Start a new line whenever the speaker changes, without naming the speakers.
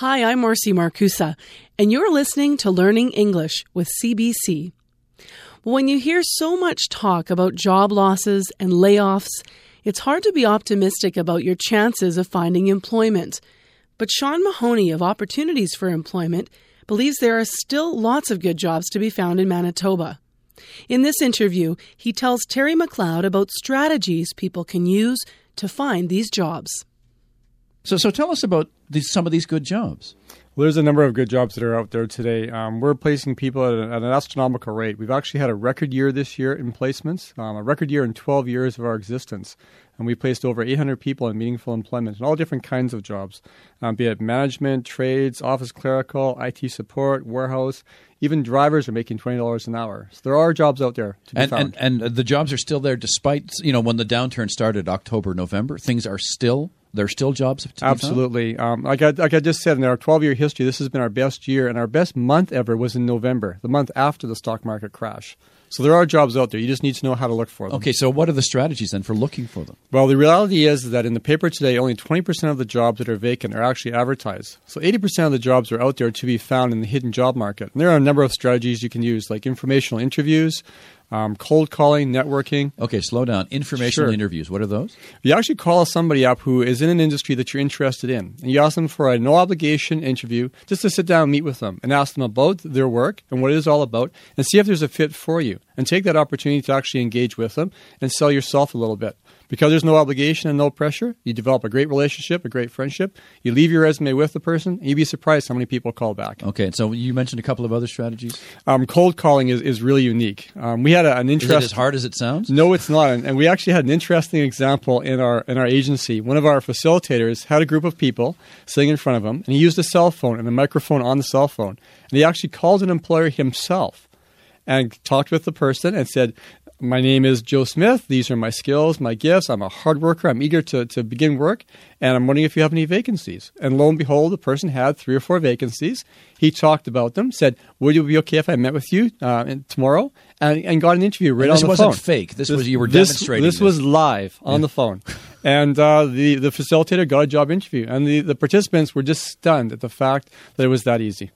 Hi, I'm Marcy Markusa, and you're listening to Learning English with CBC. When you hear so much talk about job losses and layoffs, it's hard to be optimistic about your chances of finding employment. But Sean Mahoney of Opportunities for Employment believes there are still lots of good jobs to be found in Manitoba. In this interview, he tells Terry McLeod about strategies people can use to find these jobs.
So, so tell us about these, some of these good jobs.
Well, there's a number of good jobs that are out there today. Um, we're placing people at, a, at, an astronomical rate. We've actually had a record year this year in placements, um, a record year in 12 years of our existence. And we placed over 800 people in meaningful employment in all different kinds of jobs, um, be it management, trades, office clerical, IT support, warehouse. Even drivers are making $20 an hour. So there are jobs out there to be
and,
found.
And, and the jobs are still there despite, you know, when the downturn started October, November, things are still there's still jobs to
Absolutely. Um, like, I, like I just said, in our 12 year history, this has been our best year, and our best month ever was in November, the month after the stock market crash. So there are jobs out there. You just need to know how to look for them.
Okay, so what are the strategies then for looking for them?
Well, the reality is that in the paper today, only 20% of the jobs that are vacant are actually advertised. So 80% of the jobs are out there to be found in the hidden job market. And there are a number of strategies you can use, like informational interviews, um, cold calling, networking.
Okay, slow down. Informational
Sure.
interviews. What are those?
You actually call somebody up who is in an industry that you're interested in, and you ask them for a no obligation interview just to sit down and meet with them and ask them about their work and what it is all about and see if there's a fit for you. And take that opportunity to actually engage with them and sell yourself a little bit. Because there's no obligation and no pressure, you develop a great relationship, a great friendship. You leave your resume with the person, and you'd be surprised how many people call back.
Okay, so you mentioned a couple of other strategies.
Um, cold calling is, is really unique. Um, we had a, an
Is
interest.
it as hard as it sounds?
No, it's not. And, and we actually had an interesting example in our in our agency. One of our facilitators had a group of people sitting in front of him, and he used a cell phone and a microphone on the cell phone. And he actually called an employer himself and talked with the person and said, my name is Joe Smith. These are my skills, my gifts. I'm a hard worker. I'm eager to, to begin work. And I'm wondering if you have any vacancies. And lo and behold, the person had three or four vacancies. He talked about them, said, Would it be okay if I met with you uh, tomorrow? And, and got an interview right
And
on
this wasn't fake. This was- you were
this,
demonstrating
This,
this.
was live on the phone. And uh, the, the facilitator got a job interview. And the, the participants were just stunned at the fact that it was that easy.